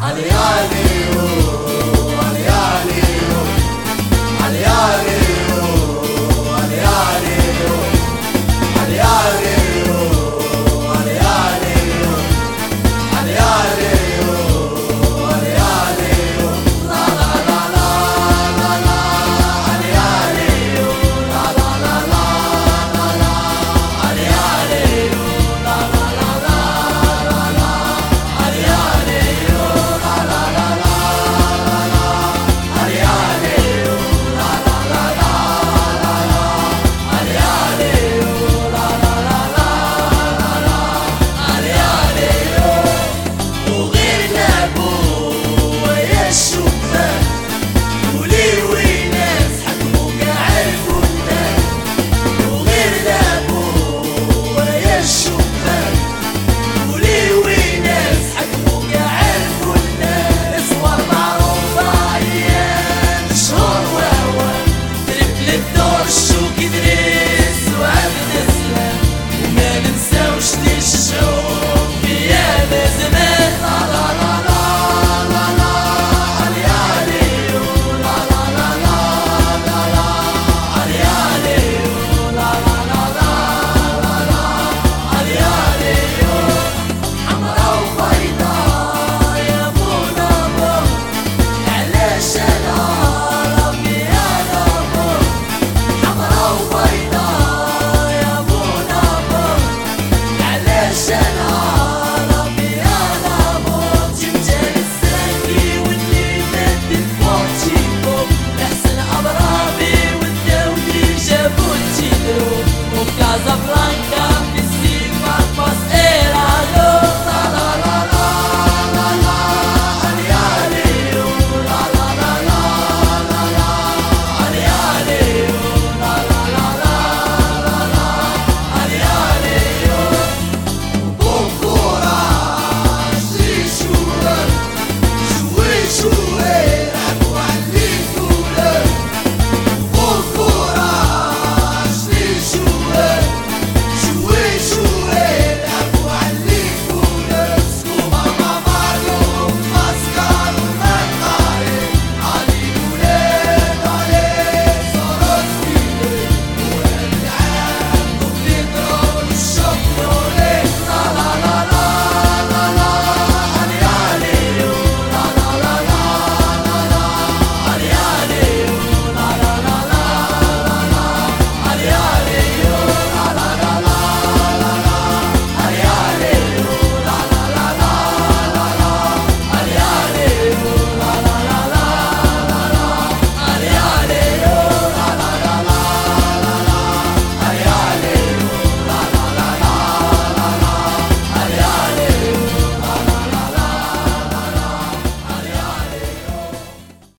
Ali, Ali.